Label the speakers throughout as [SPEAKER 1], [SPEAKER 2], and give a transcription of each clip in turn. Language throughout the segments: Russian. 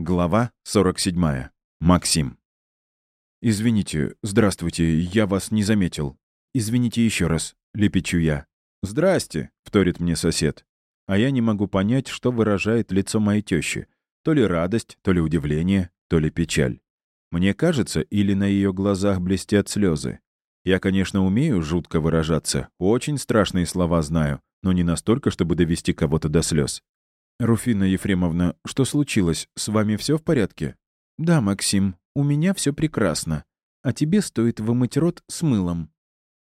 [SPEAKER 1] Глава 47. Максим. «Извините, здравствуйте, я вас не заметил. Извините еще раз», — лепечу я. «Здрасте», — вторит мне сосед. А я не могу понять, что выражает лицо моей тещи. То ли радость, то ли удивление, то ли печаль. Мне кажется, или на ее глазах блестят слезы. Я, конечно, умею жутко выражаться, очень страшные слова знаю, но не настолько, чтобы довести кого-то до слез. «Руфина Ефремовна, что случилось? С вами все в порядке?» «Да, Максим, у меня все прекрасно. А тебе стоит вымыть рот с мылом».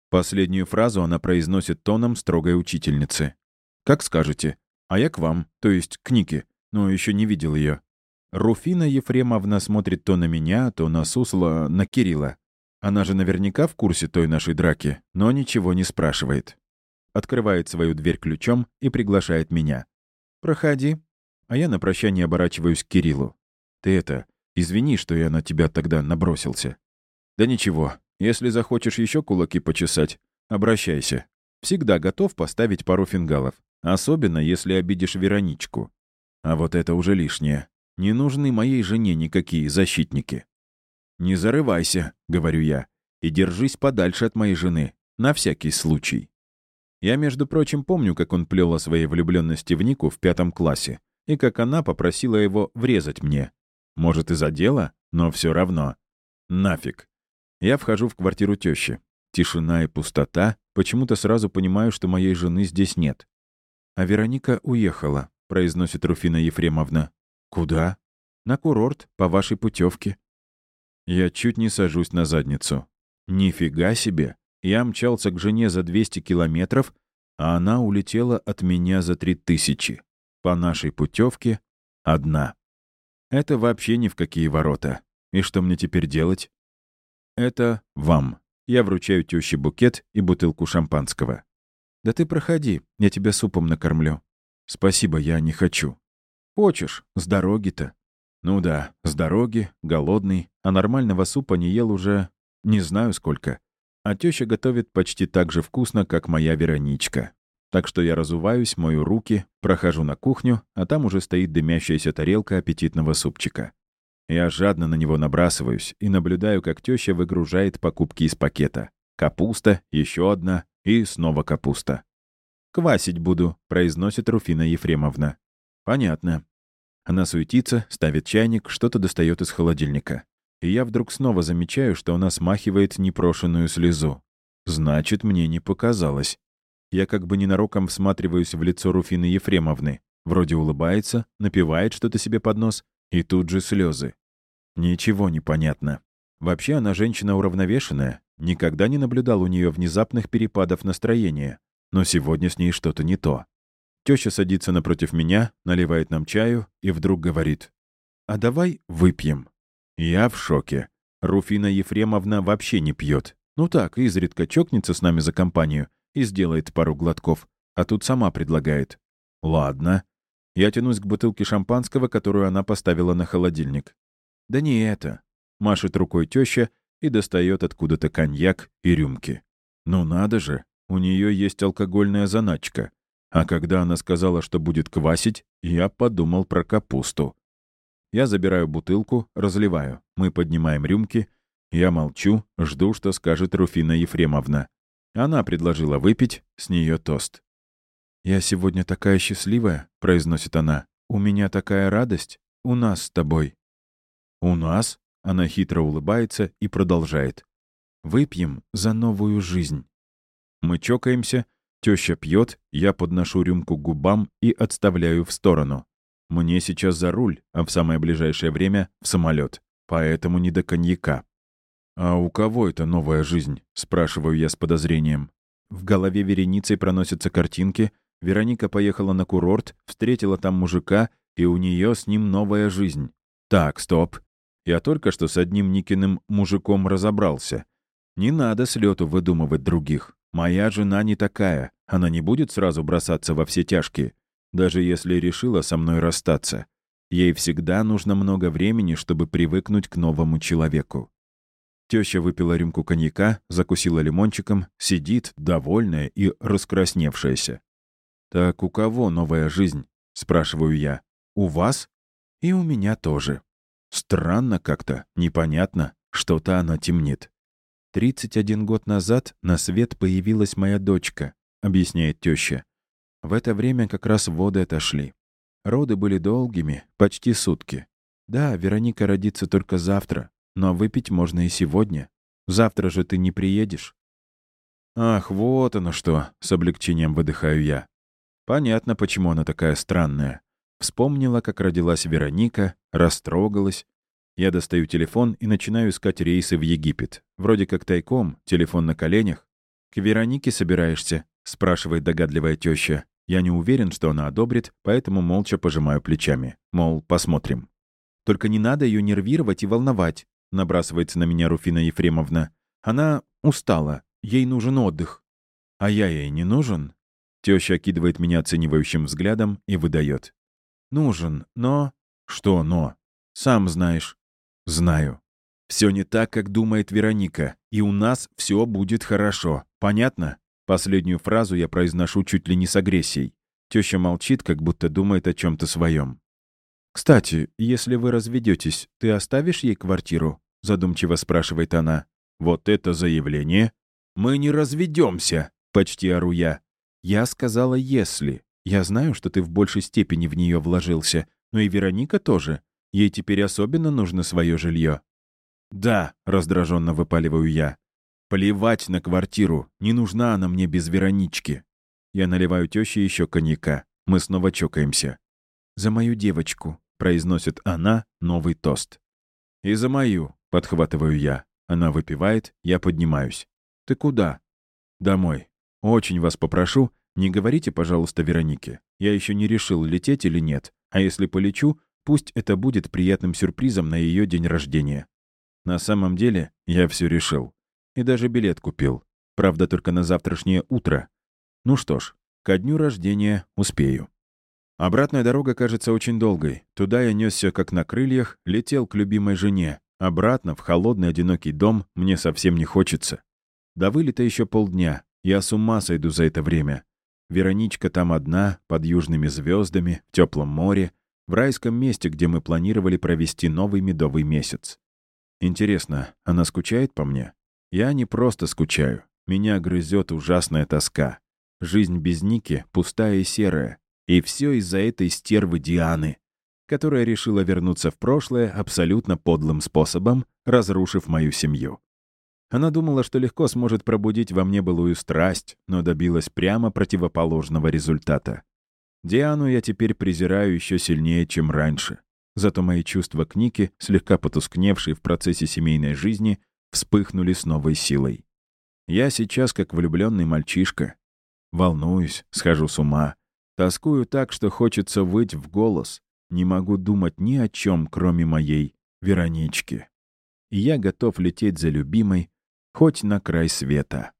[SPEAKER 1] Последнюю фразу она произносит тоном строгой учительницы. «Как скажете. А я к вам, то есть к Нике, но еще не видел ее. Руфина Ефремовна смотрит то на меня, то на Сусла, на Кирилла. Она же наверняка в курсе той нашей драки, но ничего не спрашивает. Открывает свою дверь ключом и приглашает меня. «Проходи». А я на прощание оборачиваюсь к Кириллу. «Ты это, извини, что я на тебя тогда набросился». «Да ничего, если захочешь еще кулаки почесать, обращайся. Всегда готов поставить пару фингалов. Особенно, если обидишь Вероничку. А вот это уже лишнее. Не нужны моей жене никакие защитники». «Не зарывайся», — говорю я, — «и держись подальше от моей жены, на всякий случай». Я, между прочим, помню, как он плел о своей влюбленности в Нику в пятом классе, и как она попросила его врезать мне. Может, из-за дела, но все равно. Нафиг. Я вхожу в квартиру тещи. Тишина и пустота. Почему-то сразу понимаю, что моей жены здесь нет. «А Вероника уехала», — произносит Руфина Ефремовна. «Куда?» «На курорт, по вашей путевке». Я чуть не сажусь на задницу. Нифига себе! Я мчался к жене за 200 километров, а она улетела от меня за 3000. По нашей путевке одна. Это вообще ни в какие ворота. И что мне теперь делать? Это вам. Я вручаю тёще букет и бутылку шампанского. Да ты проходи, я тебя супом накормлю. Спасибо, я не хочу. Хочешь, с дороги-то. Ну да, с дороги, голодный, а нормального супа не ел уже не знаю сколько. А теща готовит почти так же вкусно, как моя Вероничка. Так что я разуваюсь, мою руки, прохожу на кухню, а там уже стоит дымящаяся тарелка аппетитного супчика. Я жадно на него набрасываюсь и наблюдаю, как теща выгружает покупки из пакета. Капуста, еще одна и снова капуста. «Квасить буду», — произносит Руфина Ефремовна. «Понятно». Она суетится, ставит чайник, что-то достает из холодильника и я вдруг снова замечаю, что она смахивает непрошенную слезу. Значит, мне не показалось. Я как бы ненароком всматриваюсь в лицо Руфины Ефремовны. Вроде улыбается, напевает что-то себе под нос, и тут же слезы. Ничего не понятно. Вообще она женщина уравновешенная, никогда не наблюдал у нее внезапных перепадов настроения. Но сегодня с ней что-то не то. Теща садится напротив меня, наливает нам чаю и вдруг говорит. «А давай выпьем». Я в шоке. Руфина Ефремовна вообще не пьет. Ну так, изредка чокнется с нами за компанию и сделает пару глотков, а тут сама предлагает. Ладно. Я тянусь к бутылке шампанского, которую она поставила на холодильник. Да не это. Машет рукой теща и достает откуда-то коньяк и рюмки. Ну надо же, у нее есть алкогольная заначка. А когда она сказала, что будет квасить, я подумал про капусту. Я забираю бутылку, разливаю. Мы поднимаем рюмки. Я молчу, жду, что скажет Руфина Ефремовна. Она предложила выпить, с нее тост. «Я сегодня такая счастливая», — произносит она. «У меня такая радость. У нас с тобой». «У нас?» — она хитро улыбается и продолжает. «Выпьем за новую жизнь». Мы чокаемся, теща пьет, я подношу рюмку к губам и отставляю в сторону. Мне сейчас за руль, а в самое ближайшее время — в самолет. Поэтому не до коньяка. «А у кого это новая жизнь?» — спрашиваю я с подозрением. В голове вереницей проносятся картинки. Вероника поехала на курорт, встретила там мужика, и у нее с ним новая жизнь. Так, стоп. Я только что с одним Никиным мужиком разобрался. Не надо с лету выдумывать других. Моя жена не такая. Она не будет сразу бросаться во все тяжкие даже если решила со мной расстаться. Ей всегда нужно много времени, чтобы привыкнуть к новому человеку. Теща выпила рюмку коньяка, закусила лимончиком, сидит, довольная и раскрасневшаяся. «Так у кого новая жизнь?» — спрашиваю я. «У вас?» И у меня тоже. Странно как-то, непонятно, что-то оно темнит. 31 год назад на свет появилась моя дочка, объясняет теща. В это время как раз воды отошли. Роды были долгими, почти сутки. Да, Вероника родится только завтра, но выпить можно и сегодня. Завтра же ты не приедешь. Ах, вот оно что, с облегчением выдыхаю я. Понятно, почему она такая странная. Вспомнила, как родилась Вероника, растрогалась. Я достаю телефон и начинаю искать рейсы в Египет. Вроде как тайком, телефон на коленях. «К Веронике собираешься?» — спрашивает догадливая теща. Я не уверен, что она одобрит, поэтому молча пожимаю плечами. Мол, посмотрим. «Только не надо ее нервировать и волновать», — набрасывается на меня Руфина Ефремовна. «Она устала. Ей нужен отдых». «А я ей не нужен?» Теща окидывает меня оценивающим взглядом и выдает. Нужен, но... Что «но»? Сам знаешь. Знаю. Все не так, как думает Вероника, и у нас все будет хорошо. Понятно? Последнюю фразу я произношу чуть ли не с агрессией. Теща молчит, как будто думает о чем-то своем. «Кстати, если вы разведетесь, ты оставишь ей квартиру?» Задумчиво спрашивает она. «Вот это заявление!» «Мы не разведемся!» Почти ору я. «Я сказала «если». Я знаю, что ты в большей степени в нее вложился, но и Вероника тоже. Ей теперь особенно нужно свое жилье. «Да», — раздраженно выпаливаю я. «Плевать на квартиру. Не нужна она мне без Веронички». Я наливаю теще еще коньяка. Мы снова чокаемся. «За мою девочку», — произносит она новый тост. «И за мою», — подхватываю я. Она выпивает, я поднимаюсь. «Ты куда?» «Домой. Очень вас попрошу, не говорите, пожалуйста, Веронике. Я еще не решил, лететь или нет. А если полечу, пусть это будет приятным сюрпризом на ее день рождения. На самом деле, я все решил. И даже билет купил. Правда, только на завтрашнее утро. Ну что ж, ко дню рождения успею. Обратная дорога кажется очень долгой. Туда я несся как на крыльях, летел к любимой жене. Обратно, в холодный одинокий дом, мне совсем не хочется. До вылета еще полдня. Я с ума сойду за это время. Вероничка там одна, под южными звездами, в теплом море, в райском месте, где мы планировали провести новый медовый месяц. Интересно, она скучает по мне? Я не просто скучаю. Меня грызет ужасная тоска. Жизнь без Ники пустая и серая. И все из-за этой стервы Дианы, которая решила вернуться в прошлое абсолютно подлым способом, разрушив мою семью. Она думала, что легко сможет пробудить во мне былую страсть, но добилась прямо противоположного результата. Диану я теперь презираю еще сильнее, чем раньше. Зато мои чувства к Нике, слегка потускневшие в процессе семейной жизни, вспыхнули с новой силой. Я сейчас как влюбленный мальчишка. Волнуюсь, схожу с ума. Тоскую так, что хочется выть в голос. Не могу думать ни о чем, кроме моей Веронички. И я готов лететь за любимой, хоть на край света.